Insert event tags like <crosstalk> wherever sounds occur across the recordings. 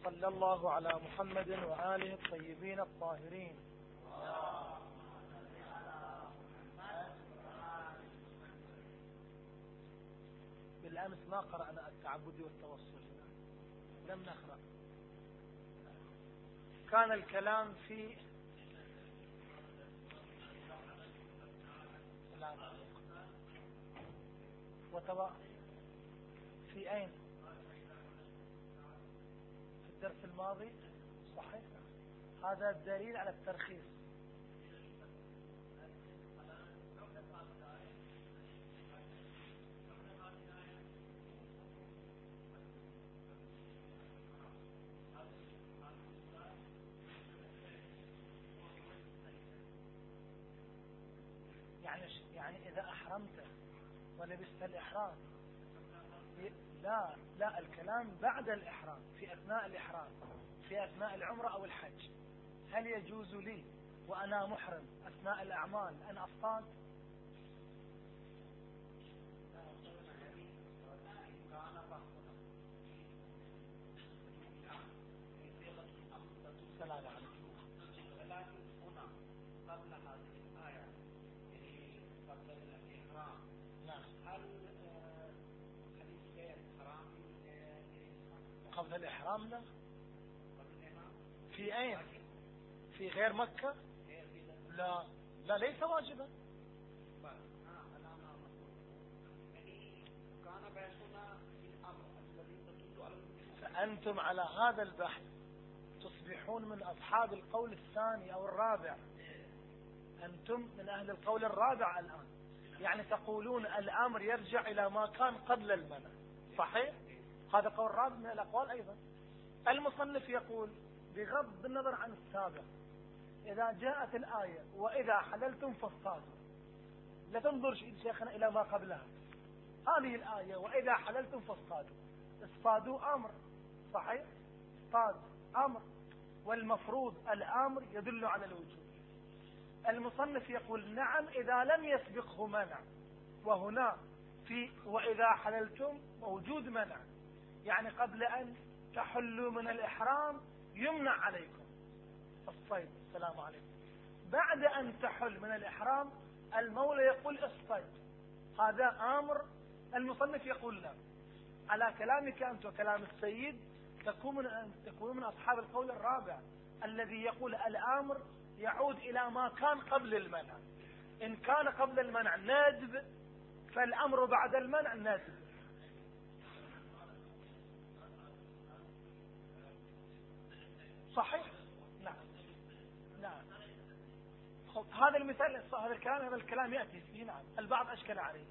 وصلى الله على محمد وآله الطيبين الطاهرين. بالأمس ما قرأنا التعبد والتوصل لم نقرأ. كان الكلام في وتوا في أين؟ الدرس الماضي؟ صحيح. هذا الدليل على الترخيص. يعني يعني إذا أحرمت ولبست الإحرام. لا لا الكلام بعد الإحرام في أثناء الإحرام في أثناء العمرة أو الحج. هل يجوز لي وأنا محرم أثناء الأعمال أن أصطاد السلام عليكم هنا قبل هذه الآية قبل الإحرام نعم هل قبل الإحرام لا في أين؟ في غير مكة؟ لا. لا ليس واجبا. فأنتم على هذا البحث تصبحون من أصحاب القول الثاني أو الرابع. أنتم من أهل القول الرابع الآن. يعني تقولون الأمر يرجع إلى ما كان قبل المنع. صحيح؟ هذا قول رابع من الأقوال أيضا. المصنف يقول بغض النظر عن السابق إذا جاءت الآية وإذا حللتم فاصطادوا. لا تنظر شيخنا إلى ما قبلها. هذه الآية وإذا حللتم فاصطادوا. اصطادوا أمر صحيح؟ اصطاد أمر. والمفروض الأمر يدل على الوجود. المصنف يقول نعم إذا لم يسبقه منع. وهنا في وإذا حللتم موجود منع. يعني قبل أن تحلوا من الإحرام يمنع عليكم. الصيد السلام عليكم. بعد أن تحل من الإحرام المولى يقول اصطيد. هذا أمر المصنف يقول لا على كلامك أنت وكلام السيد تكون من تكون من أصحاب القول الرابع الذي يقول الأمر يعود إلى ما كان قبل المنع. إن كان قبل المنع ندب فالأمر بعد المنع ندب صحيح. نعم. نعم. هذا المثال هذا الكلام هذا الكلام يأتي فيه نعم. البعض أشكل عليه.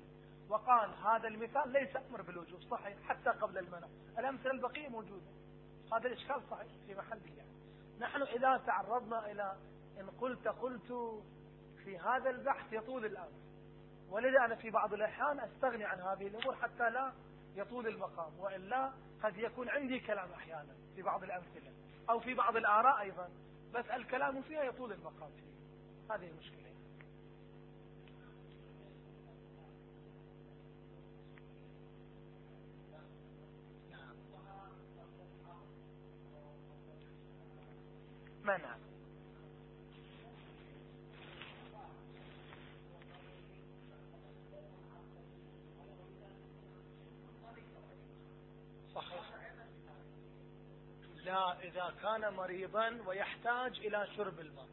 وقال هذا المثال ليس أمر بالوجوب. صحيح. حتى قبل المنع. الأمثلة البقية موجودة. هذا الإشكال صحيح في محله يعني. نحن إذا تعرضنا إلى إن قلت قلت في هذا البحث يطول الأمر. ولذا أنا في بعض الأحيان أستغني عن هذه الأمور حتى لا يطول المقام. وإلا قد يكون عندي كلام أحيانا في بعض الأمثلة. أو في بعض الآراء أيضا بس الكلام فيها يطول المقام. فيه هذه المشكلة. صحيح إذا كان مريضا ويحتاج إلى شرب الماء.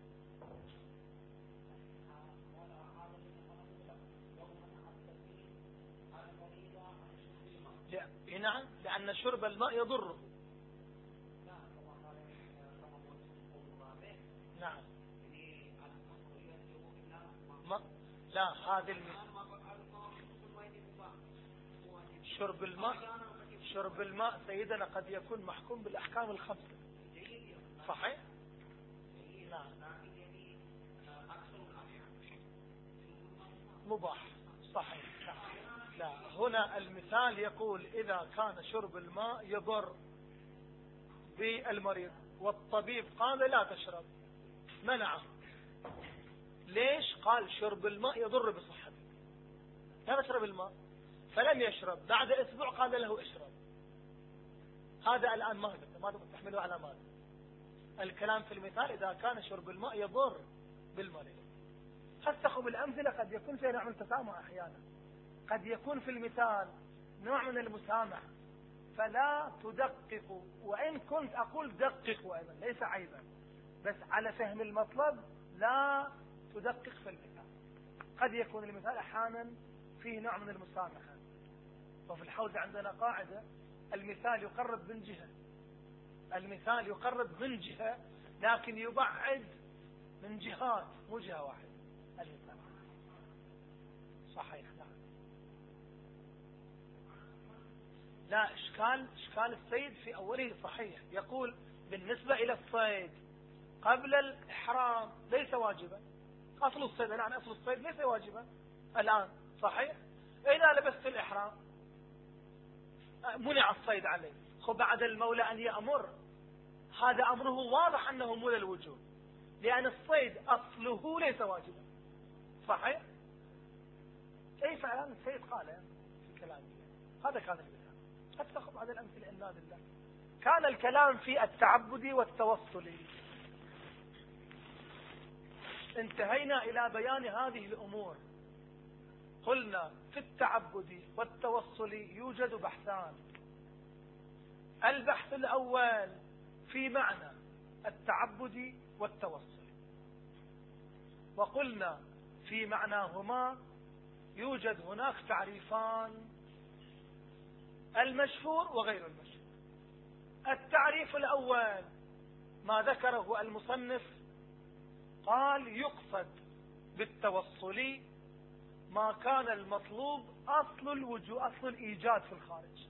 لا نعم لأن شرب الماء يضره. نعم. لا هذه شرب الماء شرب الماء سيدنا قد يكون محكوم بالأحكام الخمسة. صحيح؟ نعم مباح. صحيح. لا هنا المثال يقول إذا كان شرب الماء يضر بالمريض والطبيب قال لا تشرب. منعه ليش؟ قال شرب الماء يضر بصحتك. لا تشرب الماء. فلم يشرب. بعد أسبوع قال له اشرب. هذا الآن ماذا ماذا تحمله على ماذا؟ الكلام في المثال إذا كان شرب الماء يضر بالمريض. قد تخب الأمثلة قد يكون في نوع من التسامح أحيانا. قد يكون في المثال نوع من المسامحة. فلا تدققوا وإن كنت أقول دققوا أيضا ليس عيبا. بس على فهم المطلب لا تدقق في المثال. قد يكون المثال أحيانا فيه نوع من المسامحة. وفي الحوزة عندنا قاعدة المثال يقرب من جهة. المثال يقرب من جهة لكن يبعد من جهات مو جهة واحدة. المثال صحيح نعم. لا إشكال إشكال السيد في أوله صحيح. يقول بالنسبة إلى الصيد قبل الإحرام ليس واجبا. أصل الصيد الآن أصل الصيد ليس واجبا. الآن صحيح؟ إذا لبست الإحرام منع الصيد عليه. خب بعد المولى أن يأمر. هذا أمره واضح أنه مو للوجوب لأن الصيد أصله ليس واجبا. صحيح؟ أي فعلا السيد قال في كلامه. هذا كان المثال تأخذ هذه الأمثلة إلا بالله. كان الكلام في التعبد والتوصل. انتهينا إلى بيان هذه الأمور. قلنا في التعبد والتوصل يوجد بحثان. البحث الأول في معنى التعبد والتوصل. وقلنا في معناهما يوجد هناك تعريفان المشهور وغير المشهور. التعريف الأول ما ذكره المصنف قال يقصد بالتوصل ما كان المطلوب أصل الوجود أصل الإيجاد في الخارج.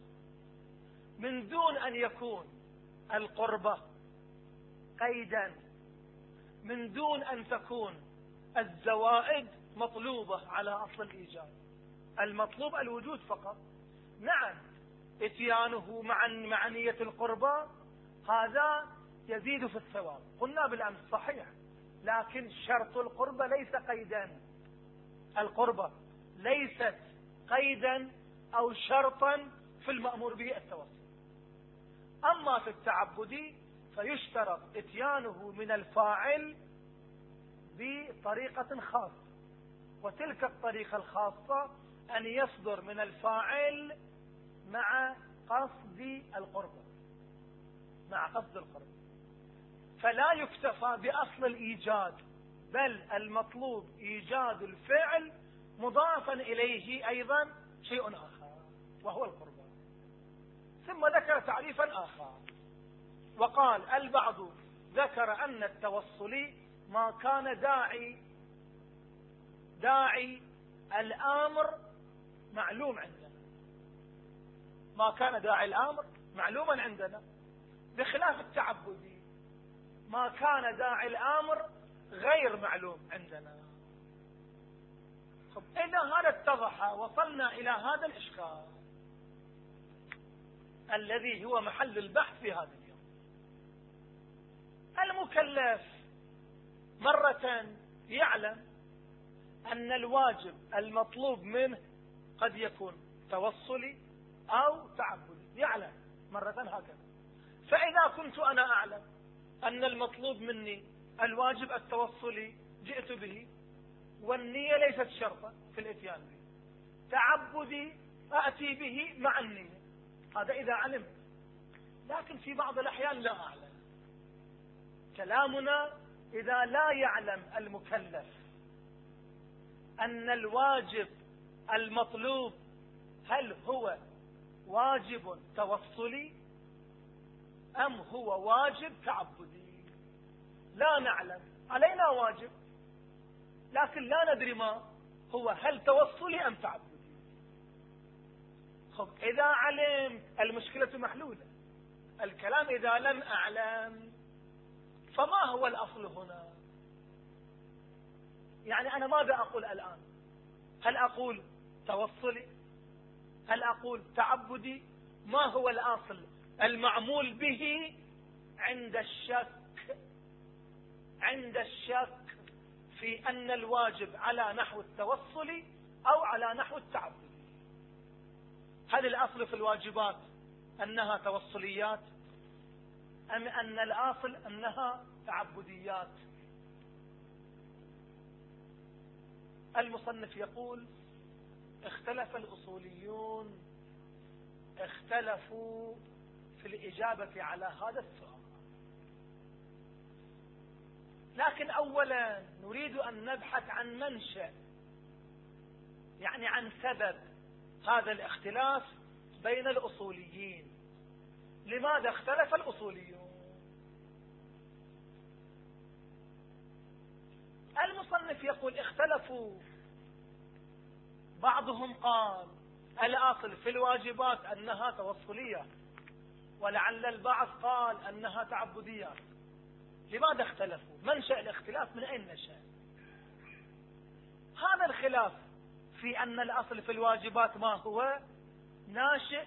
من دون أن يكون القربة قيدا. من دون أن تكون الزوائد مطلوبة على أصل الإيجاد. المطلوب الوجود فقط. نعم إتيانه مع مع نية القربة هذا يزيد في الثواب. قلنا بالأمس صحيح لكن شرط القربة ليس قيدا. القربة ليست قيدا أو شرطا في المأمور به التوسل أما في التعبد فيشترط إتيانه من الفاعل بطريقة خاصة وتلك الطريقة الخاصة أن يصدر من الفاعل مع قصد القربة مع قصد القربة. فلا يكتفى بأصل الإيجاد بل المطلوب إيجاد الفعل مضافا إليه أيضا شيء آخر وهو القربة ثم ذكر تعريفا آخر. وقال البعض ذكر أن التوصل ما كان داعي داعي الآمر معلوم عندنا. ما كان داعي الآمر معلوما عندنا. بخلاف التعبدي ما كان داعي الآمر غير معلوم عندنا. طب إذا هذا اتضح؟ وصلنا إلى هذا الإشكال الذي هو محل البحث في هذا اليوم. المكلف مرة يعلم أن الواجب المطلوب منه قد يكون توصلي أو تعبدي. يعلم مرة هكذا. فإذا كنت أنا أعلم أن المطلوب مني الواجب التوصلي جئت به والنية ليست شرطا في الإتيان به. تعبدي أأتي به مع النية. هذا إذا علمت. لكن في بعض الأحيان لا أعلم. كلامنا إذا لا يعلم المكلف أن الواجب المطلوب هل هو واجب توصلي أم هو واجب تعبدي. لا نعلم. علينا واجب. لكن لا ندري ما هو. هل توصلي أم تعبدي؟ خب إذا علمت المشكلة محلولة. الكلام إذا لم أعلم فما هو الأصل هنا؟ يعني أنا ماذا أقول الآن؟ هل أقول توصلي؟ هل أقول تعبدي؟ ما هو الأصل المعمول به عند الشك؟ عند الشك في أن الواجب على نحو التوصل أو على نحو التعبد. هل الأصل في الواجبات أنها توصليات؟ أم أن الأصل أنها تعبديات؟ المصنف يقول اختلف الأصوليون اختلفوا في الإجابة على هذا السؤال. لكن أولا نريد أن نبحث عن منشأ يعني عن سبب هذا الاختلاف بين الأصوليين. لماذا اختلف الأصوليون؟ المصنف يقول اختلفوا. بعضهم قال الأصل في الواجبات أنها توصلية ولعل البعض قال أنها تعبديات لماذا اختلفوا؟ منشأ الاختلاف؟ من أين نشأ هذا الخلاف في أن الأصل في الواجبات ما هو؟ ناشئ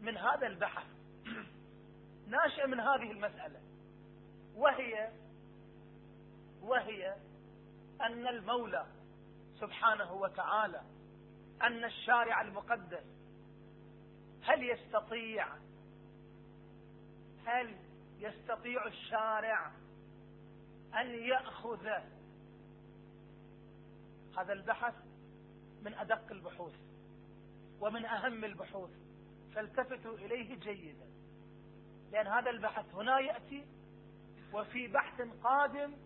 من هذا البحث. <clears throat> ناشئ من هذه المسألة. وهي وهي أن المولى سبحانه وتعالى أن الشارع المقدس هل يستطيع هل يستطيع الشارع أن يأخذ هذا البحث من أدق البحوث ومن أهم البحوث. فالتفتوا إليه جيدا لأن هذا البحث هنا يأتي وفي بحث قادم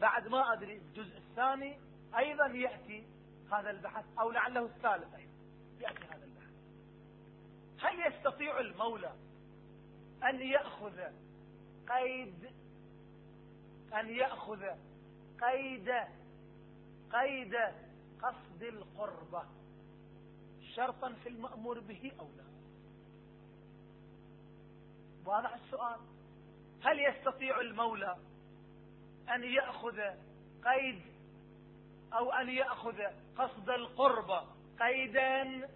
بعد ما أدري الجزء الثاني أيضا يأتي هذا البحث أو لعله الثالث أيضا يأتي هذا البحث. هل يستطيع المولى أن يأخذ قيد أن يأخذ قيد قيد قصد القربة شرطا في المأمور به أو لا؟ واضح السؤال؟ هل يستطيع المولى أن يأخذ قيد أو أن يأخذ قصد القربة قيدا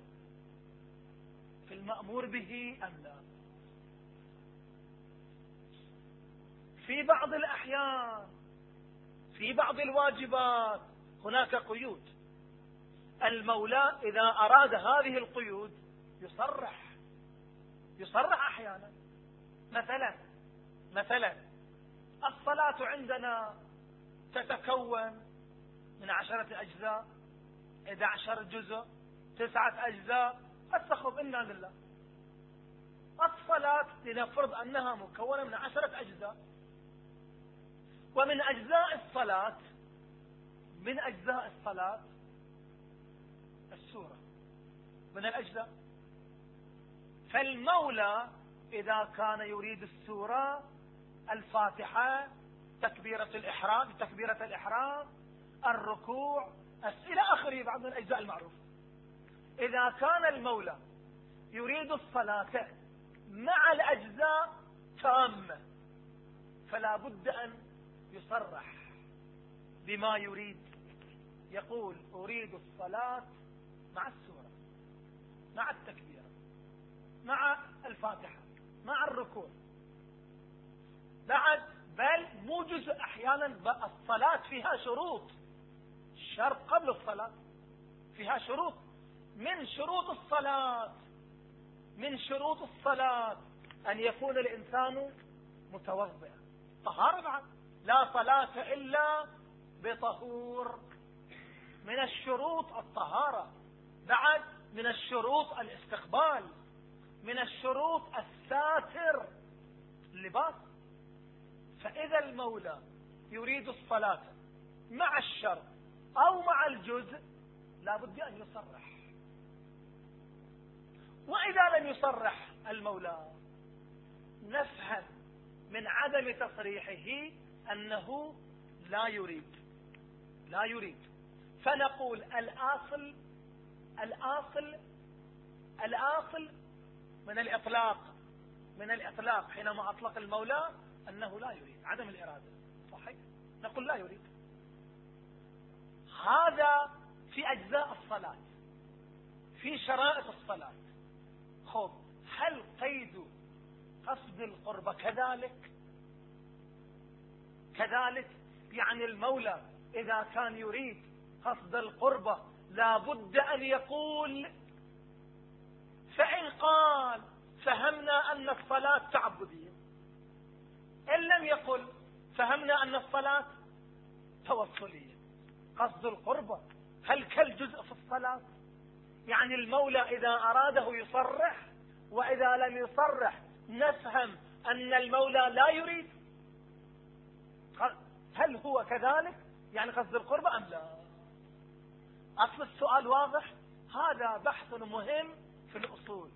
في المأمور به أم لا؟ في بعض الأحيان في بعض الواجبات هناك قيود. المولى إذا أراد هذه القيود يصرح يصرح أحيانا. مثلا مثلا الصلاة عندنا تتكون من عشرة أجزاء 11 جزء تسعة أجزاء. استخف إنا لله. الصلاة لنفرض أنها مكونة من عشرة أجزاء. ومن أجزاء الصلاة من أجزاء الصلاة السورة. من الأجزاء. فالمولى إذا كان يريد السورة الفاتحة تكبيرة الإحرام تكبيرة الإحرام الركوع إلى آخره بعض من الأجزاء المعروفة إذا كان المولى يريد الصلاة مع الأجزاء تامة فلا بد أن يصرح بما يريد. يقول أريد الصلاة مع السورة مع التكبيرة مع الفاتحة مع الركوع. بعد بل مو جزء أحيانا الصلاة فيها شروط. الشرط قبل الصلاة فيها شروط. من شروط الصلاة من شروط الصلاة أن يكون الإنسان متوضئا طهارة بعد. لا صلاة إلا بطهور. من الشروط الطهارة. بعد من الشروط الاستقبال. من الشروط الساتر. اللباس فإذا المولى يريد الصلاة مع الشرط أو مع الجزء لا بد أن يصرح. وإذا لم يصرح المولى نفهم من عدم تصريحه أنه لا يريد لا يريد. فنقول الآصل الآصل الآصل من الإطلاق من الإطلاق حينما أطلق المولى أنه لا يريد عدم الإرادة. صحيح؟ نقول لا يريد. هذا في أجزاء الصلاة في شرائط الصلاة. خب هل قيد قصد القربة كذلك؟ كذلك يعني المولى إذا كان يريد قصد لا بد أن يقول فإن قال فهمنا أن الصلاة تعبدية إن لم يقل فهمنا أن الصلاة توصلية قصد القربة هل كالجزء في الصلاة؟ يعني المولى إذا أراده يصرح وإذا لم يصرح نفهم أن المولى لا يريد. هل هو كذلك؟ يعني قصد القربة أم لا؟ أصل السؤال واضح. هذا بحث مهم في الأصول.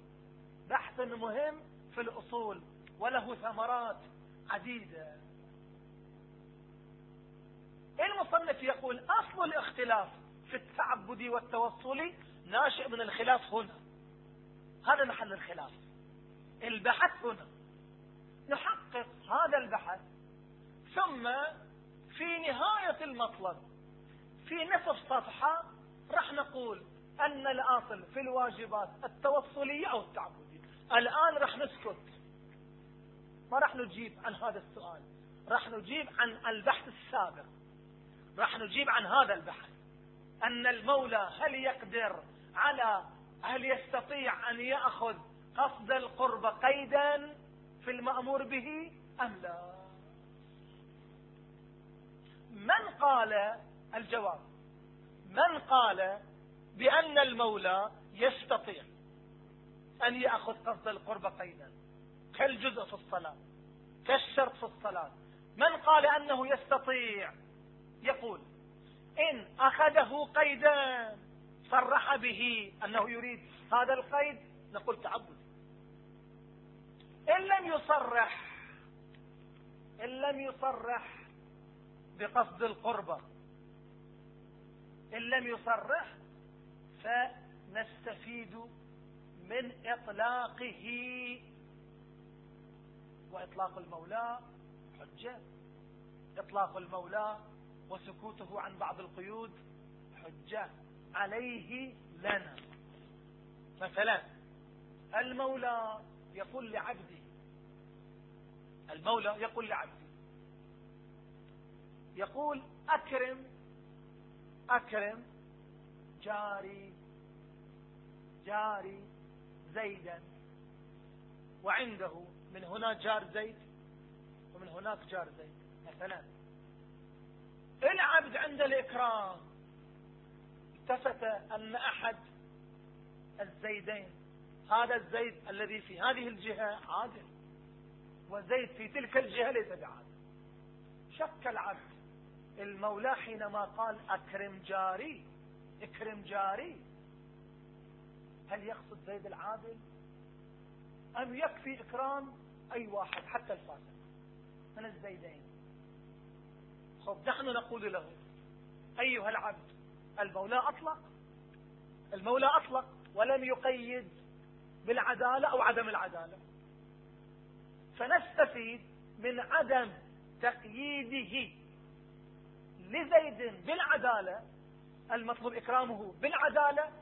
بحث مهم في الأصول. وله ثمرات عديدة. المصنف يقول أصل الاختلاف في التعبد والتوصل ناشئ من الخلاف هنا. هذا محل الخلاف. البحث هنا. نحقق هذا البحث ثم في نهاية المطلب في نصف صفحة راح نقول أن الأصل في الواجبات التوصلية أو التعبدية. الآن راح نسكت. ما راح نجيب عن هذا السؤال. راح نجيب عن البحث السابق. راح نجيب عن هذا البحث. أن المولى هل يقدر على هل يستطيع أن يأخذ قصد القرب قيدا في المأمور به أم لا؟ من قال الجواب؟ من قال بأن المولى يستطيع أن يأخذ قصد القرب قيدا كالجزء في الصلاة كالشرط في الصلاة. من قال أنه يستطيع؟ يقول إن أخذه قيدا صرح به أنه يريد هذا القيد نقول تعبد. إن لم يصرح إن لم يصرح بقصد القربة إن لم يصرح فنستفيد من إطلاقه. وإطلاق المولى حجة. إطلاق المولى وسكوته عن بعض القيود حجة عليه لنا. مثلا المولى يقول لعبده المولى يقول لعبده يقول أكرم أكرم جاري جاري زيدا. وعنده من هنا جار زيد ومن هناك جار زيد. مثلا العبد عند الإكرام التفت أن أحد الزيدين. هذا الزيد الذي في هذه الجهة عادل وزيد في تلك الجهة ليس بعادل. شك العبد المولى حينما قال أكرم جاري اكرم جاري. هل يقصد زيد العادل؟ أم يكفي إكرام؟ أي واحد حتى الفاسق. من الزيدين؟ خب نحن نقول له أيها العبد المولى أطلق. المولى أطلق ولم يقيد بالعدالة أو عدم العدالة. فنستفيد من عدم تقييده. لزيد بالعدالة المطلوب إكرامه بالعدالة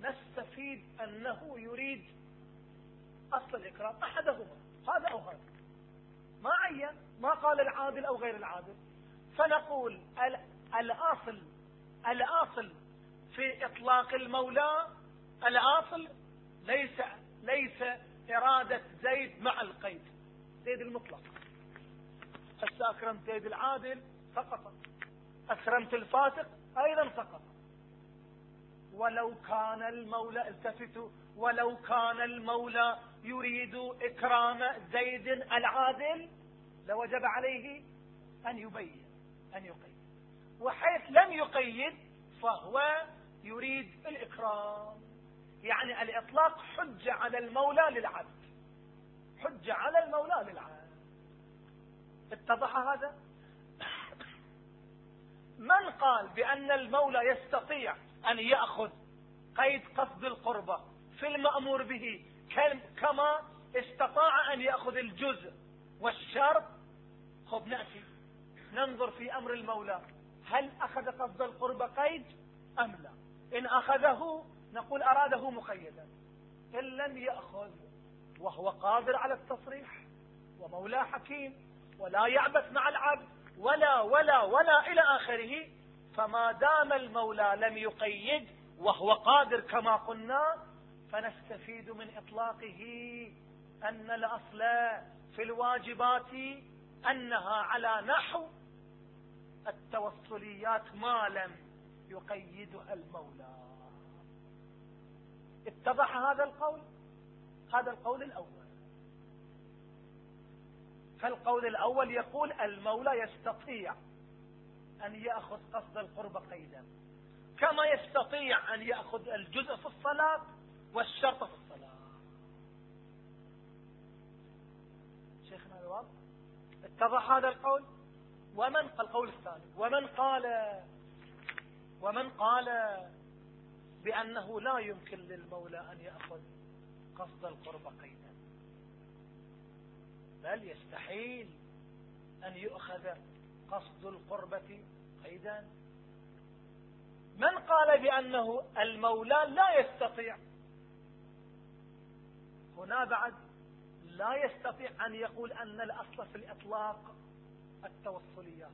نستفيد أنه يريد أصل الإكرام أحدهما هذا أو هذا. ما عين ما قال العادل أو غير العادل. فنقول الأصل الأصل في إطلاق المولى الأصل ليس ليس إرادة زيد مع القيد. زيد المطلق. هسه زيد العادل سقط أكرمت الفاسق أيضا سقط. ولو كان المولى التفتوا ولو كان المولى يريد إكرام زيد العادل لوجب عليه أن يبين أن يقيد. وحيث لم يقيد فهو يريد الإكرام. يعني الإطلاق حجة على المولى للعبد. حجة على المولى للعبد. اتضح هذا؟ من قال بأن المولى يستطيع أن يأخذ قيد قصد القربة في المأمور به كما استطاع أن يأخذ الجزء والشرط؟ خب نأتي. ننظر في أمر المولى. هل أخذ قصد القربة قيد أم لا؟ إن أخذه نقول أراده مقيدا. إن لم يأخذ وهو قادر على التصريح ومولى حكيم ولا يعبث مع العبد ولا ولا ولا إلى آخره فما دام المولى لم يقيد وهو قادر كما قلنا فنستفيد من إطلاقه أن الأصل في الواجبات أنها على نحو التوصليات ما لم يقيدها المولى. اتضح هذا القول؟ هذا القول الأول. فالقول الأول يقول المولى يستطيع أن يأخذ قصد القرب قيدا. كما يستطيع أن يأخذ الجزء في الصلاة والشرط في الصلاة. شيخنا الوضع اتضح هذا القول؟ ومن القول الثاني؟ ومن قال ومن قال بأنه لا يمكن للمولى أن يأخذ قصد القرب قيدا. بل يستحيل أن يؤخذ قصد القربة قيدا. من قال بأنه المولى لا يستطيع؟ هنا بعد لا يستطيع أن يقول أن الأصل في الإطلاق التوصليات.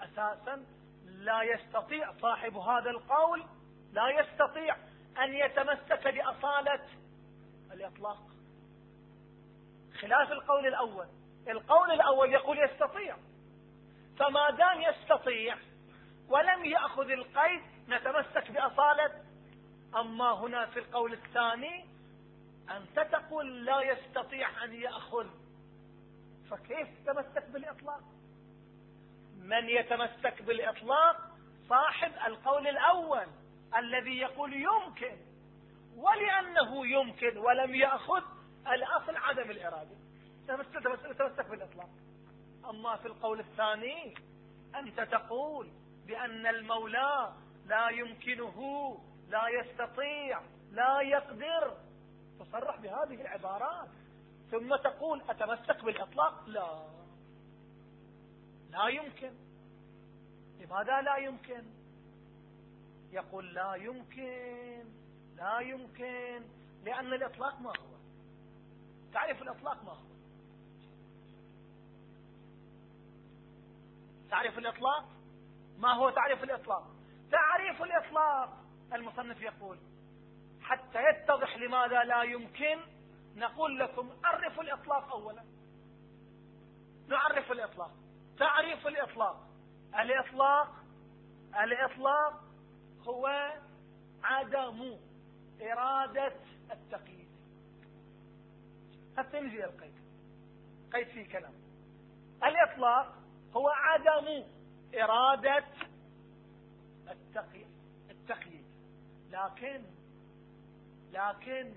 أساسا لا يستطيع صاحب هذا القول لا يستطيع أن يتمسك بأصالة الإطلاق. خلاف القول الأول. القول الأول يقول يستطيع. فما دام يستطيع ولم يأخذ القيد نتمسك بأصالة. أما هنا في القول الثاني أنت تقول لا يستطيع أن يأخذ. فكيف تمسك بالإطلاق؟ من يتمسك بالإطلاق؟ صاحب القول الأول الذي يقول يمكن. ولأنه يمكن ولم يأخذ الأصل عدم الإرادة. تمسك بالإطلاق. أما في القول الثاني أنت تقول بأن المولى لا يمكنه لا يستطيع لا يقدر. تصرح بهذه العبارات. ثم تقول أتمسك بالإطلاق؟ لا. لا يمكن. لماذا لا يمكن؟ يقول لا يمكن لا يمكن لأن الإطلاق ما هو. تعرف الإطلاق ما هو؟ تعرف الإطلاق؟ ما هو تعريف الإطلاق؟ تعريف الإطلاق المصنف يقول حتى يتضح لماذا لا يمكن نقول لكم عرفوا الإطلاق أولا. نعرف الإطلاق. تعريف الإطلاق. الإطلاق الإطلاق هو عدم إرادة التقييد. نجي القيد. قيد فيه كلام. الإطلاق هو عدم إرادة التقييد. لكن لكن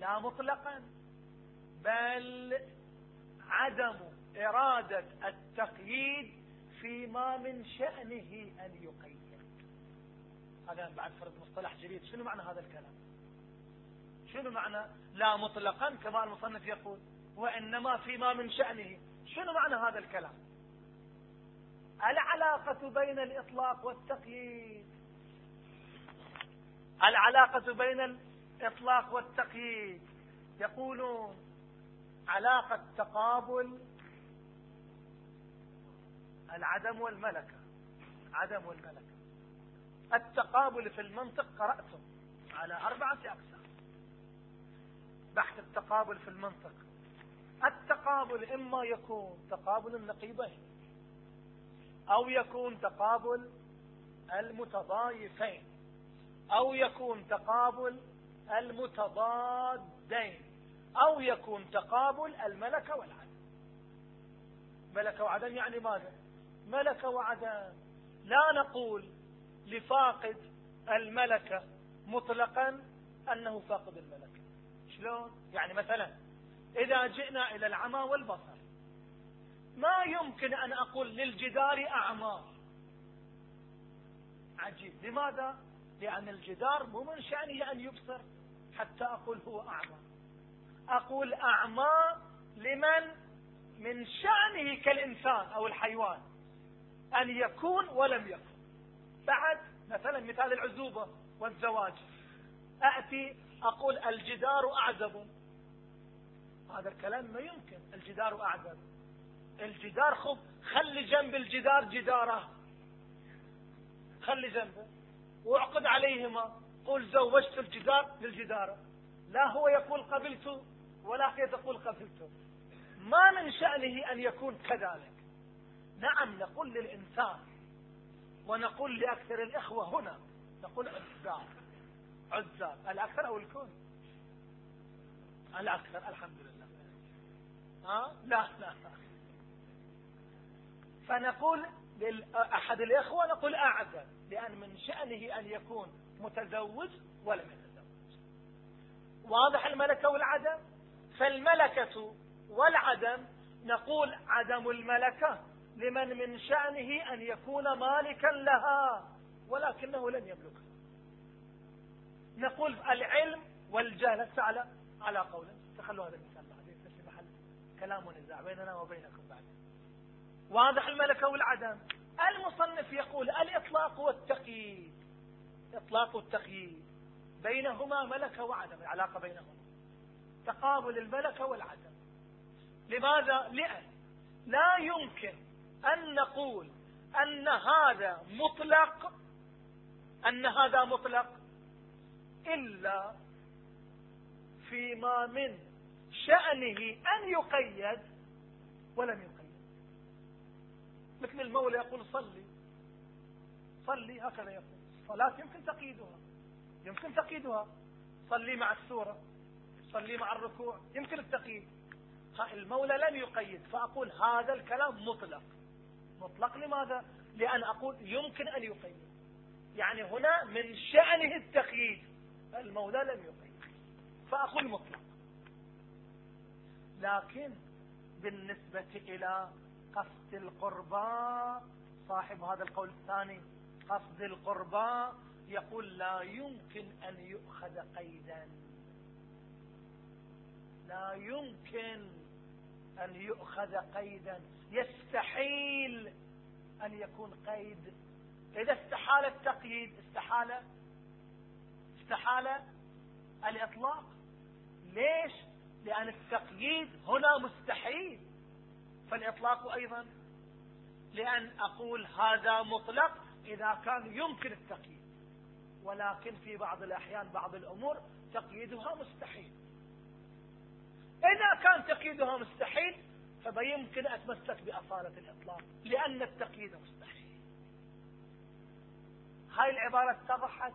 لا مطلقا بل عدم إرادة التقييد فيما من شأنه أن يقيد. هذا بعد فرض مصطلح جديد. شنو معنى هذا الكلام؟ شنو معنى لا مطلقا كما المصنف يقول؟ وإنما فيما من شأنه. شنو معنى هذا الكلام؟ العلاقة بين الإطلاق والتقييد. العلاقة بين الإطلاق والتقييد. يقولون علاقة تقابل العدم والملكة. عدم والملكة. التقابل في المنطق قرأتم على أربعة أقسام. بحث التقابل في المنطق. التقابل إما يكون تقابل النقيضين أو يكون تقابل المتضايفين أو يكون تقابل المتضادين أو يكون تقابل الملكة والعدم ملكة وعدم يعني ماذا؟ ملكة وعدم لا نقول لفاقد الملكة مطلقا أنه فاقد الملكة شلون؟ يعني مثلا إذا جئنا إلى العمى والبصر ما يمكن أن أقول للجدار أعمى. عجيب. لماذا؟ لأن الجدار مو من شأنه أن يبصر حتى أقول هو أعمى. أقول أعمى لمن؟ من شأنه كالإنسان أو الحيوان أن يكون ولم يكن. بعد مثلا مثال العزوبة والزواج. أأتي أقول الجدار أعزب. هذا الكلام ما يمكن. الجدار أعزب. الجدار خب خلي جنب الجدار جدارة. خلي جنبه. واعقد عليهما. قل زوجت الجدار للجدار لا هو يقول قبلت ولكن تقول قتلته ما من شأنه أن يكون كذلك. نعم نقول للإنسان ونقول لأكثر الإخوة هنا نقول عزاب عزاب الأكثر أو الكل الأكثر الحمد لله. ها؟ لا لا فنقول لأحد الإخوة نقول أعزب لأن من شأنه أن يكون متزوج ولم يتزوج. واضح الملكة والعدم؟ فالملكة والعدم نقول عدم الملكة لمن من شأنه أن يكون مالكا لها ولكنه لم يملكها. نقول العلم والجهل. على على قول. تخلوا هذا المثال بعدين في محل. كلام ونزاع بيننا وبينكم بعد. واضح الملكة والعدم. المصنف يقول الإطلاق والتقييد. إطلاق والتقييد. بينهما ملكة وعدم. العلاقة بينهما. تقابل الملكة والعدم. لماذا؟ لأن لا يمكن أن نقول أن هذا مطلق أن هذا مطلق إلا فيما من شأنه أن يقيد ولم يقيد. مثل المولى يقول صلي. صلي هكذا يقول. الصلاة يمكن تقييدها. يمكن تقييدها. صلي مع السورة. صلي مع الركوع. يمكن التقييد. المولى لم يقيد. فأقول هذا الكلام مطلق. مطلق لماذا؟ لأن أقول يمكن أن يقيد. يعني هنا من شأنه التقييد. المولى لم يقيد فأقول مطلق لكن بالنسبة إلى قصد القربى صاحب هذا القول الثاني قصد القربى يقول لا يمكن أن يؤخذ قيدا. لا يمكن أن يؤخذ قيدا. يستحيل أن يكون قيد. إذا استحال التقييد استحال استحال الإطلاق. ليش؟ لأن التقييد هنا مستحيل فالإطلاق أيضا. لأن أقول هذا مطلق إذا كان يمكن التقييد ولكن في بعض الأحيان بعض الأمور تقييدها مستحيل. إذا كان تقييدها مستحيل فما يمكن أتمسك بأصالة الإطلاق لأن التقييد مستحيل. هاي العبارة اتضحت؟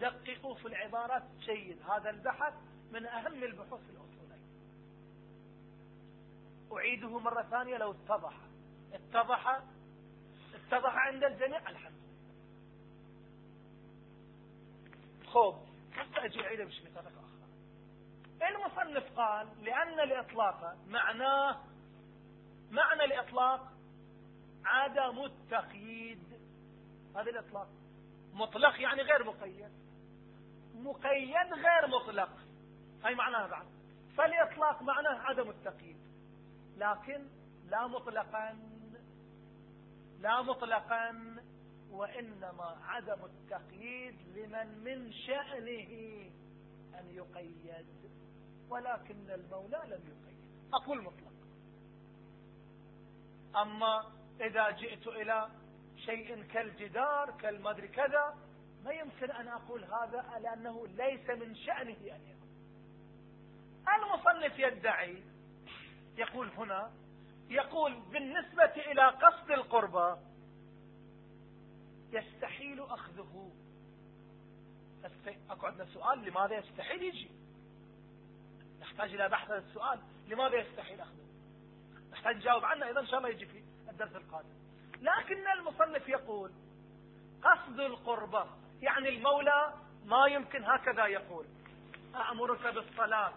دققوا في العبارات جيد. هذا البحث من أهم البحوث الأصولية أعيده مرة ثانية لو اتضح. اتضح. اتضح عند الجميع؟ الحمد لله. خوب. حتى أجي أعيده بطريقة أخرى. المصنف قال لأن الإطلاق معناه معنى الإطلاق عدم التقييد. هذا الإطلاق مطلق يعني غير مقيد. مقيد غير مطلق. هاي معناها بعد. فالإطلاق معناه عدم التقييد. لكن لا مطلقا لا مطلقا وإنما عدم التقييد لمن من شأنه أن يقيد. ولكن المولى لم يقيد. أقول مطلق. أما إذا جئت إلى شيء كالجدار كالمدري كذا يمكن أن أقول هذا لأنه ليس من شأنه أن يقول. المصنف يدعي يقول هنا يقول بالنسبة إلى قصد القربى يستحيل أخذه. أكو عندنا سؤال لماذا يستحيل يجي؟ نحتاج إلى بحث هذا السؤال لماذا يستحيل أخذه؟ نحتاج نجاوب عنه أيضا إن شاء الله يجي في الدرس القادم. لكن المصنف يقول قصد القربى يعني المولى ما يمكن هكذا يقول. أأمرك بالصلاة؟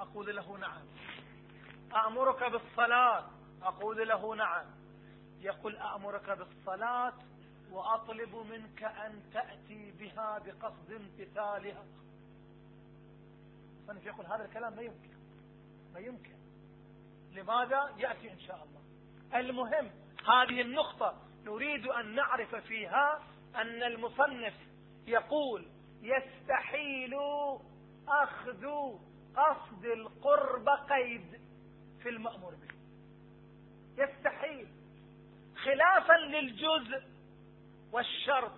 أقول له نعم. أأمرك بالصلاة؟ أقول له نعم. يقول أأمرك بالصلاة وأطلب منك أن تأتي بها بقصد امتثالها. المصنف يقول هذا الكلام ما يمكن. ما يمكن. لماذا؟ يأتي إن شاء الله. المهم هذه النقطة نريد أن نعرف فيها أن المصنف يقول يستحيل أخذ قصد القرب قيد في المأمور به. يستحيل. خلافا للجزء والشرط.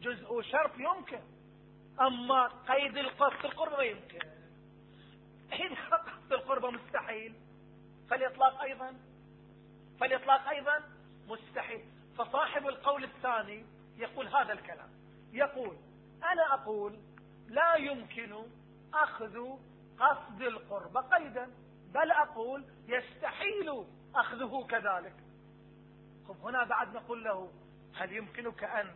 جزء وشرط يمكن. أما قيد القصد القرب ما يمكن. إذا قصد القربة مستحيل. فالإطلاق أيضا. فالإطلاق أيضا مستحيل. فصاحب القول الثاني يقول هذا الكلام. يقول أنا أقول لا يمكن أخذ قصد القربة قيدا بل أقول يستحيل أخذه كذلك. طب هنا بعد نقول له هل يمكنك أن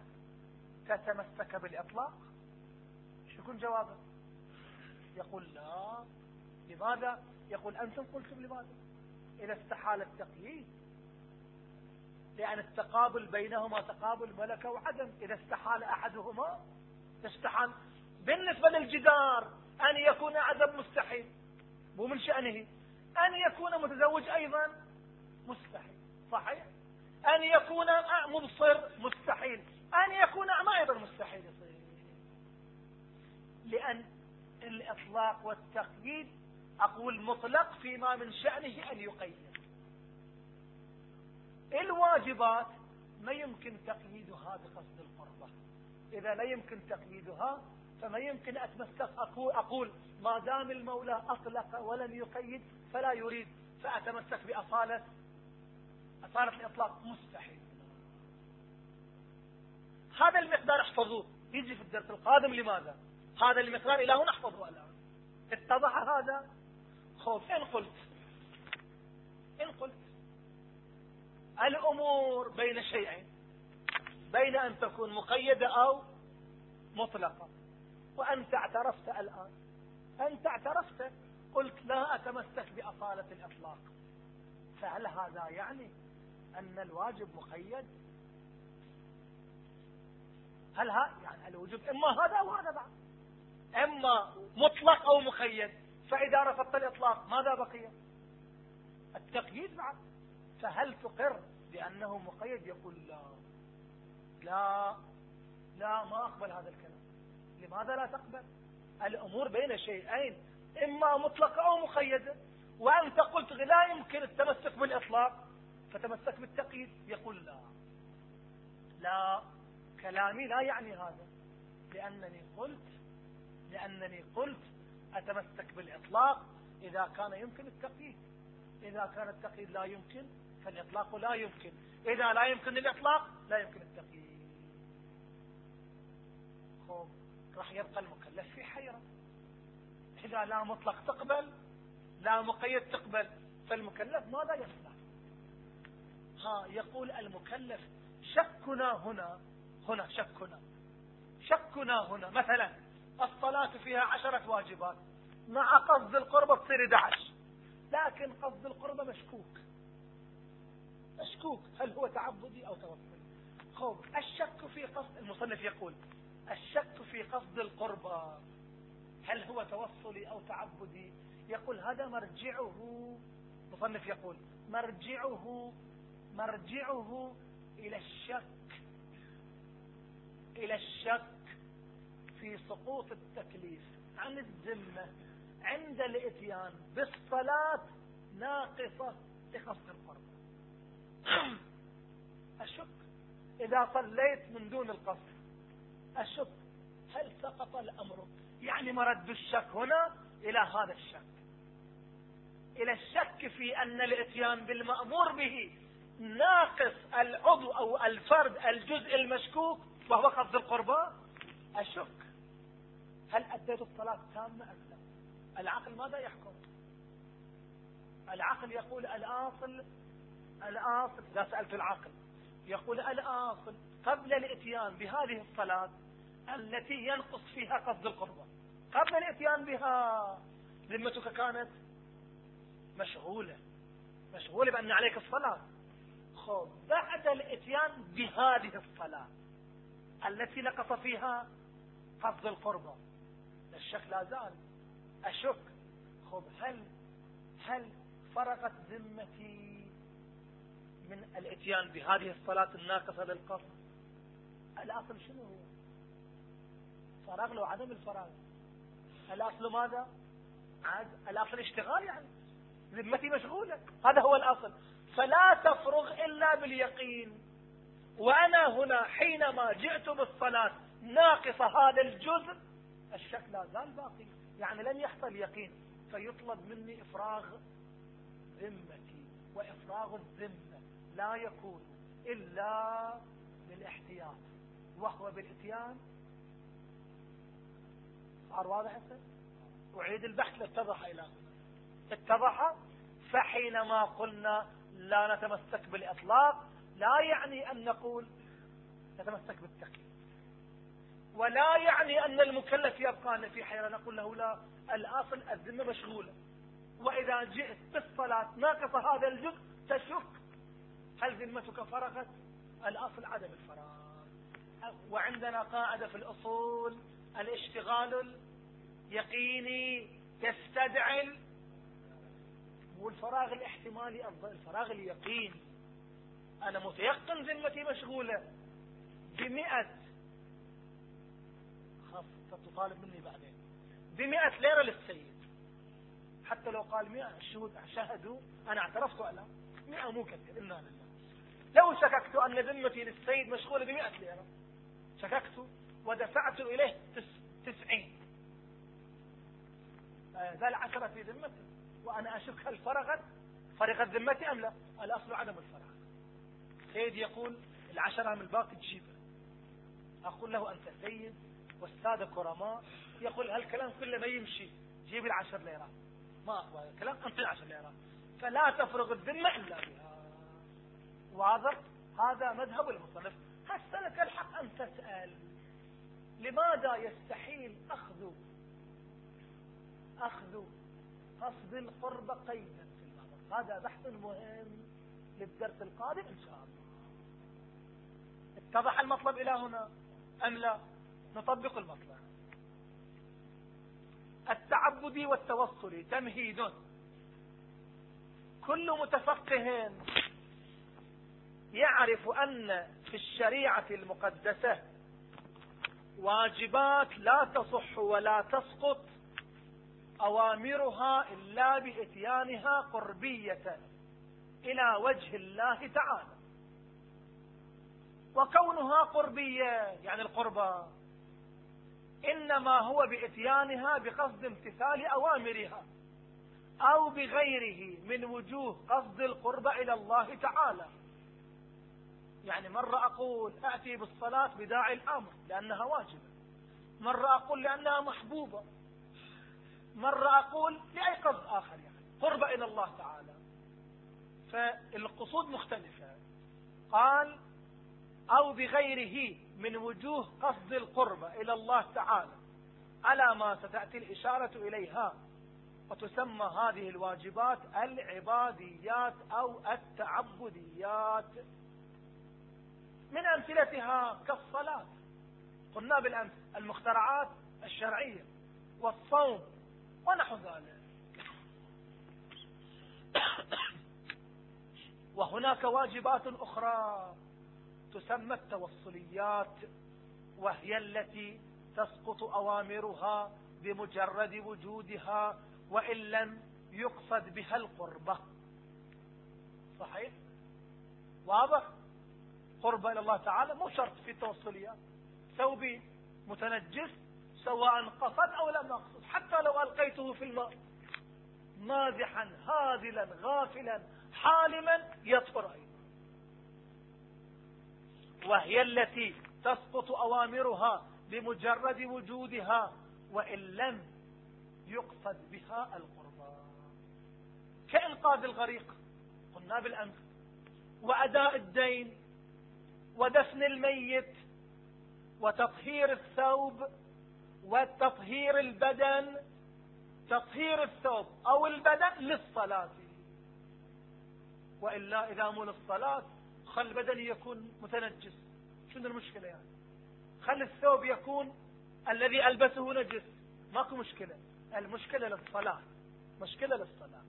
تتمسك بالإطلاق؟ شو يكون جوابه؟ يقول لا. لماذا؟ يقول أنتم قلتم لماذا؟ إذا استحال التقييد لأن التقابل بينهما تقابل ملكة وعدم. إذا استحال أحدهما استحال. بالنسبة للجدار أن يكون عدم مستحيل. مو من شأنه. أن يكون متزوج أيضا مستحيل. صحيح؟ أن يكون مبصر مستحيل. أن يكون أعمى أيضا مستحيل يصير لأن الإطلاق والتقييد أقول مطلق فيما من شأنه أن يقيد. الواجبات ما يمكن تقييدها بقصد القربة إذا لا يمكن تقييدها فما يمكن أتمسك أقول, ما دام المولى أطلق ولم يقيد فلا يريد فأتمسك بأصالة أصالة الإطلاق مستحيل. هذا المقدار احفظوه. يجي في الدرس القادم لماذا؟ هذا المقدار إلى هنا احفظه الآن. اتضح هذا؟ خوف إن قلت. إن قلت. الأمور بين شيئين. بين أن تكون مقيدة أو مطلقة. وأنت اعترفت الآن. أنت اعترفت قلت لا أتمسك بأصالة الإطلاق. فهل هذا يعني أن الواجب مقيد؟ هل ها يعني الوجوب إما هذا أو هذا بعد؟ إما مطلق أو مقيد. فإذا رفضت الإطلاق ماذا بقي؟ التقييد بعد. فهل تقر بأنه مقيد يقول لا؟ لا. لا ما أقبل هذا الكلام. لماذا لا تقبل؟ الأمور بين شيئين إما مطلقة أو مقيدة. وأنت قلت لا يمكن التمسك بالإطلاق فتمسك بالتقييد يقول لا. لا كلامي لا يعني هذا. لأنني قلت لأنني قلت أتمسك بالإطلاق إذا كان يمكن التقييد. إذا كان التقييد لا يمكن فالإطلاق لا يمكن. إذا لا يمكن الإطلاق لا يمكن التقييد خب راح يبقى المكلف في حيرة. إذا لا مطلق تقبل لا مقيد تقبل فالمكلف ماذا يصنع؟ ها يقول المكلف شكنا هنا هنا شكنا شكنا هنا. مثلا الصلاة فيها عشرة واجبات. مع قصد القربة تصير 11 لكن قصد القربة مشكوك. مشكوك هل هو تعبدي أو توكلي؟ خوف الشك في قصد المصنف يقول الشك في قصد القربة هل هو توصلي أو تعبدي؟ يقول هذا مرجعه. مصنف يقول مرجعه مرجعه إلى الشك إلى الشك في سقوط التكليف. عن الذمة عند الإتيان بالصلاة ناقصة لقصد القرب. <coughs> أشك إذا صليت من دون القصد. أشك هل سقط الأمر؟ يعني مرد الشك هنا إلى هذا الشك. إلى الشك في أن الإتيان بالمأمور به ناقص العضو أو الفرد الجزء المشكوك وهو قصد القربان أشك. هل أديت الصلاة تامة أم لا؟ العقل ماذا يحكم؟ العقل يقول الآصل الآصل إذا سألت العقل يقول الآصل قبل الإتيان بهذه الصلاة التي ينقص فيها قصد القربة. قبل الإتيان بها ذمتك كانت مشغولة مشغولة بأن عليك الصلاة. خب بعد الإتيان بهذه الصلاة التي نقص فيها قصد القربة. الشك لا زال أشك. خب هل هل فرغت ذمتي من الإتيان بهذه الصلاة الناقصة للقصد الأصل شنو هو؟ فرغ له عدم الفراغ. الأصل ماذا؟ عاد الأصل اشتغال يعني. ذمتي مشغولة. هذا هو الأصل. فلا تفرغ إلا باليقين. وأنا هنا حينما جئت بالصلاة ناقص هذا الجزء الشك لا زال باقي. يعني لم يحصل يقين. فيطلب مني إفراغ ذمتي. وإفراغ الذمة لا يكون إلا بالاحتياط وهو بالاتيان صار واضح هسه أعيد البحث لاتضح إلى اتضح. فحينما قلنا لا نتمسك بالإطلاق لا يعني أن نقول نتمسك بالتقييد ولا يعني أن المكلف يبقى في حيرة. نقول له لا الأصل الذمة مشغولة. وإذا جئت بالصلاة ناقص هذا الجزء؟ تشك. هل ذمتك فرغت؟ الأصل عدم الفراغ. وعندنا قاعدة في الأصول الاشتغال اليقيني يستدعي والفراغ الاحتمالي الفراغ اليقيني أنا متيقن ذمتي مشغولة. بمئة خاص تطالب مني بعدين. بمئة ليرة للسيد. حتى لو قال مئة الشهود شهدوا أنا اعترفت على مئة مو كثير. إنا لله. لو شككت أن ذمتي للسيد مشغولة بمئة ليرة. شككت ودفعت إليه تسعين. زال عشرة في ذمته وأنا أشك هل فرغت؟ فرغت ذمتي أم لا؟ الأصل عدم الفرغ سيد يقول العشرة من الباقي تجيبه أقول له أنت سيد والسادة كرماء. يقول هالكلام كله ما يمشي؟ جيب العشر ليرات ما أقوى. الكلام أنت العشر ليرات فلا تفرغ الذمة إلا بها. واضح؟ هذا مذهب المصنف. هسه لك الحق أن تسأل. لماذا يستحيل أخذ أخذ قصد القرب قيدا في الأمر هذا بحث مهم للدرس القادم إن شاء الله. اتضح المطلب إلى هنا أم لا؟ نطبق المطلب. التعبدي والتوصلي تمهيد. كل متفقه يعرف أن في الشريعة المقدسة واجبات لا تصح ولا تسقط أوامرها إلا بإتيانها قربية إلى وجه الله تعالى. وكونها قربية يعني القربة إنما هو بإتيانها بقصد امتثال أوامرها أو بغيره من وجوه قصد القربة إلى الله تعالى. يعني مرة أقول أأتي بالصلاة بداعي الأمر لأنها واجبة. مرة أقول لأنها محبوبة. مرة أقول لأي قصد آخر يعني. قرب إلى الله تعالى. فالقصود مختلفة. قال أو بغيره من وجوه قصد القرب إلى الله تعالى. على ما ستأتي الإشارة إليها؟ وتسمى هذه الواجبات العباديات أو التعبديات. من أمثلتها كالصلاة. قلنا بالأمس المخترعات الشرعية والصوم ونحو ذلك. <coughs> وهناك واجبات أخرى تسمى التوصليات وهي التي تسقط أوامرها بمجرد وجودها وإن لم يقصد بها القربة. صحيح؟ واضح؟ قربة إلى الله تعالى مو شرط في التوصليات ثوبي متنجس سواء قصد أو لم يقصد. حتى لو ألقيته في الماء. مازحا هاذلا غافلا حالما يطهر أيضا. وهي التي تسقط أوامرها بمجرد وجودها وإن لم يقصد بها القربان. كإنقاذ الغريق. قلنا بالأمس. وأداء الدين. ودفن الميت وتطهير الثوب وتطهير البدن تطهير الثوب أو البدن للصلاة. وإلا إذا مو للصلاة خل البدن يكون متنجس. شنو المشكلة يعني؟ خل الثوب يكون الذي ألبسه نجس. ماكو مشكلة. المشكلة للصلاة. مشكلة للصلاة.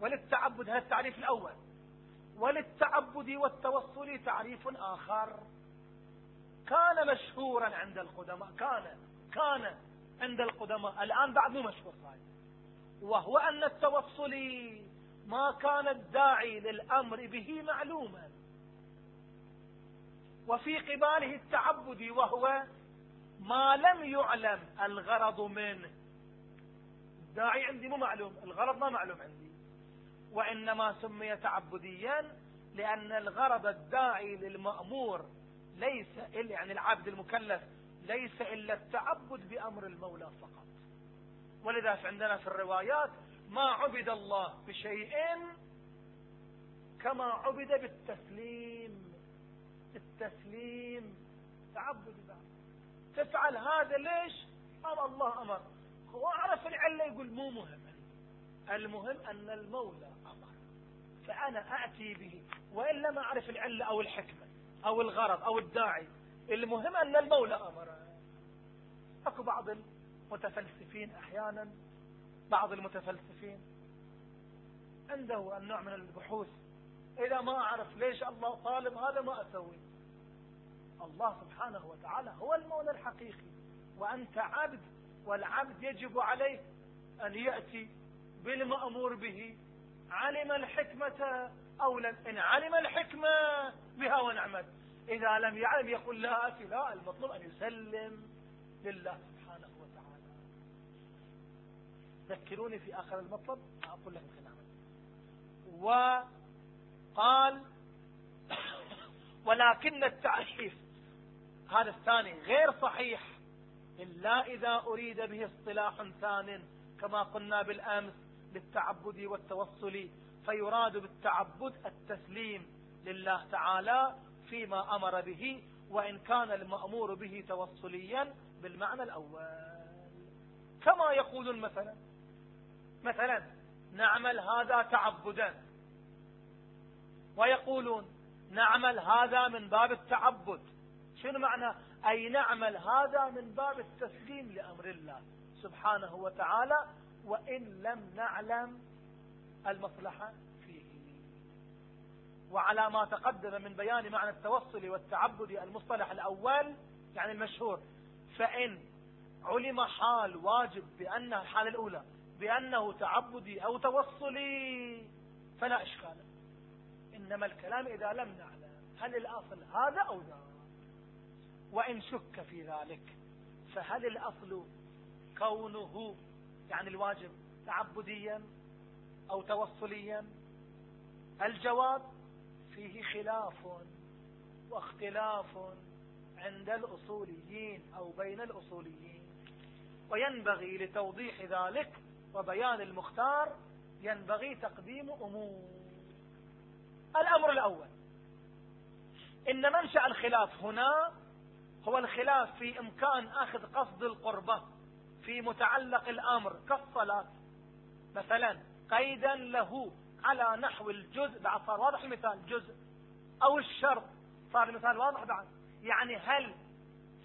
وللتعبد هذا التعريف الأول. وللتعبد والتوصل تعريف آخر. كان مشهورا عند القدماء كان كان عند القدماء. الآن بعد مو مشهور صحيح وهو أن التوصلي ما كان الداعي للأمر به معلوما. وفي قباله التعبد وهو ما لم يعلم الغرض منه. الداعي عندي مو معلوم الغرض ما معلوم عندي. وإنما سمي تعبديا لأن الغرض الداعي للمأمور ليس إلا يعني العبد المكلف ليس إلا التعبد بأمر المولى فقط. ولذا عندنا في الروايات ما عبد الله بشيء كما عبد بالتسليم. التسليم تعبد بعد تفعل هذا ليش؟ قال الله أمر. هو عرف العلة يقول مو مهم. المهم أن المولى أمر فأنا أأتي به وإلا ما أعرف العلة أو الحكمة أو الغرض أو الداعي. المهم أن المولى أمر. أكو بعض المتفلسفين أحيانا بعض المتفلسفين عنده النوع من البحوث. إذا ما أعرف ليش الله طالب هذا ما أسوي. الله سبحانه وتعالى هو المولى الحقيقي وأنت عبد والعبد يجب عليه أن يأتي بالمأمور به علم الحكمة أو لم إن علم الحكمة بها ونعمت. إذا لم يعلم يقول لا لا المطلوب أن يسلم لله سبحانه وتعالى. ذكروني في آخر المطلب أقول لكم كلاما وقال ولكن التعريف هذا الثاني غير صحيح إلا إذا أريد به اصطلاح ثان كما قلنا بالأمس للتعبد والتوصل فيراد بالتعبد التسليم لله تعالى فيما أمر به وإن كان المأمور به توصليا بالمعنى الأول. كما يقولون مثلا مثلا نعمل هذا تعبدا. ويقولون نعمل هذا من باب التعبد. شنو معنى؟ أي نعمل هذا من باب التسليم لأمر الله سبحانه وتعالى وإن لم نعلم المصلحة فيه. وعلى ما تقدم من بيان معنى التوصل والتعبد المصطلح الأول يعني المشهور فإن علم حال واجب بأنها الحالة الأولى بأنه تعبدي أو توصلي فلا إشكال. إنما الكلام إذا لم نعلم هل الأصل هذا أو ذا وإن شك في ذلك فهل الأصل كونه يعني الواجب تعبديا أو توصليا. الجواب فيه خلاف واختلاف عند الأصوليين أو بين الأصوليين وينبغي لتوضيح ذلك وبيان المختار ينبغي تقديم أمور. الأمر الأول إن منشأ الخلاف هنا هو الخلاف في إمكان أخذ قصد القربة. في متعلق الأمر كالصلاة. مثلا قيدا له على نحو الجزء بعد صار واضح المثال جزء. أو الشرط صار المثال واضح بعد. يعني هل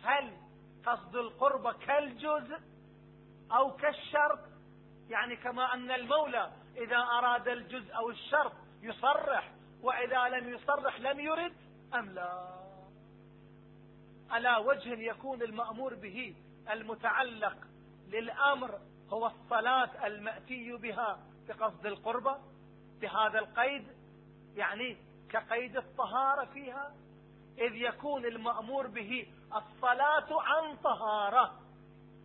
هل قصد القربة كالجزء أو كالشرط؟ يعني كما أن المولى إذا أراد الجزء أو الشرط يصرح وإذا لم يصرح لم يرد أم لا؟ على وجه يكون المأمور به المتعلق للأمر هو الصلاة المأتي بها بقصد القربة بهذا القيد يعني كقيد الطهارة فيها إذ يكون المأمور به الصلاة عن طهارة.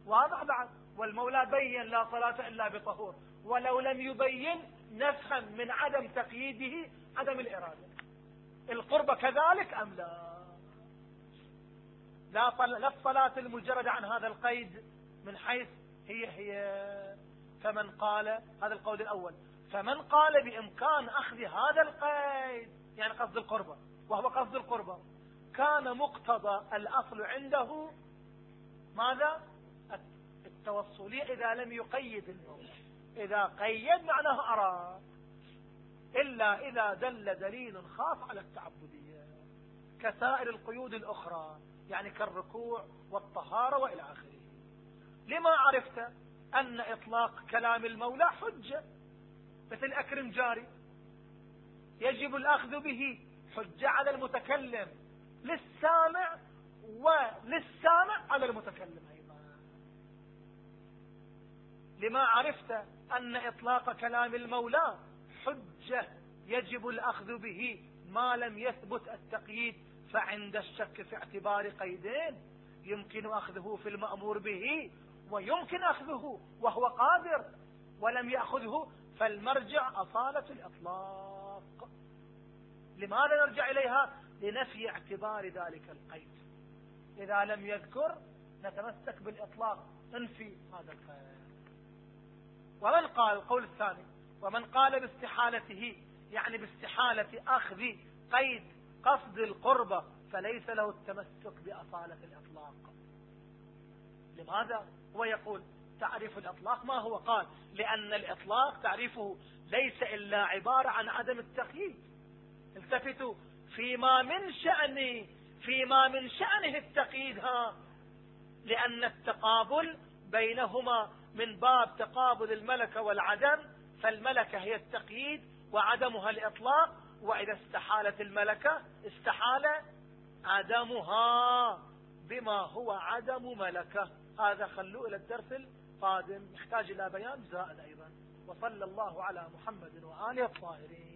واضح بعد؟ والمولى بين لا صلاة إلا بطهور ولو لم يبين نفهم من عدم تقييده عدم الإرادة. القربة كذلك أم لا؟ لا, لا الصلاة المجردة عن هذا القيد من حيث هي هي فمن قال هذا القول الأول. فمن قال بإمكان أخذ هذا القيد يعني قصد القربة وهو قصد القربة كان مقتضى الأصل عنده ماذا؟ التوصلي إذا لم يقيد الموت إذا قيد معناه أراد إلا إذا دل دليل خاص على التعبدية كسائر القيود الأخرى يعني كالركوع والطهارة وإلى آخره. لما عرفت أن إطلاق كلام المولى حجة مثل أكرم جاري يجب الأخذ به حجة على المتكلم للسامع وللسامع على المتكلم أيضا. لما عرفت أن إطلاق كلام المولى حجة يجب الأخذ به ما لم يثبت التقييد فعند الشك في اعتبار قيدين يمكن أخذه في المأمور به ويمكن أخذه وهو قادر ولم يأخذه فالمرجع أصالة الإطلاق. لماذا نرجع إليها؟ لنفي اعتبار ذلك القيد. إذا لم يذكر نتمسك بالإطلاق ننفي هذا القيد. ومن قال؟ القول الثاني. ومن قال باستحالته يعني باستحالة أخذ قيد قصد القربة فليس له التمسك بأصالة الإطلاق. لماذا هو يقول تعريف الإطلاق ما هو؟ قال لأن الإطلاق تعريفه ليس إلا عبارة عن عدم التقييد التفتوا فيما من شأن فيما من شأنه التقييد ها لأن التقابل بينهما من باب تقابل الملكة والعدم فالملكة هي التقييد وعدمها الإطلاق وإذا استحالت الملكة استحال عدمها بما هو عدم ملكة. هذا خلوه إلى الدرس القادم. يحتاج إلى بيان زائد أيضا. وصلى الله على محمد وآله الطاهرين.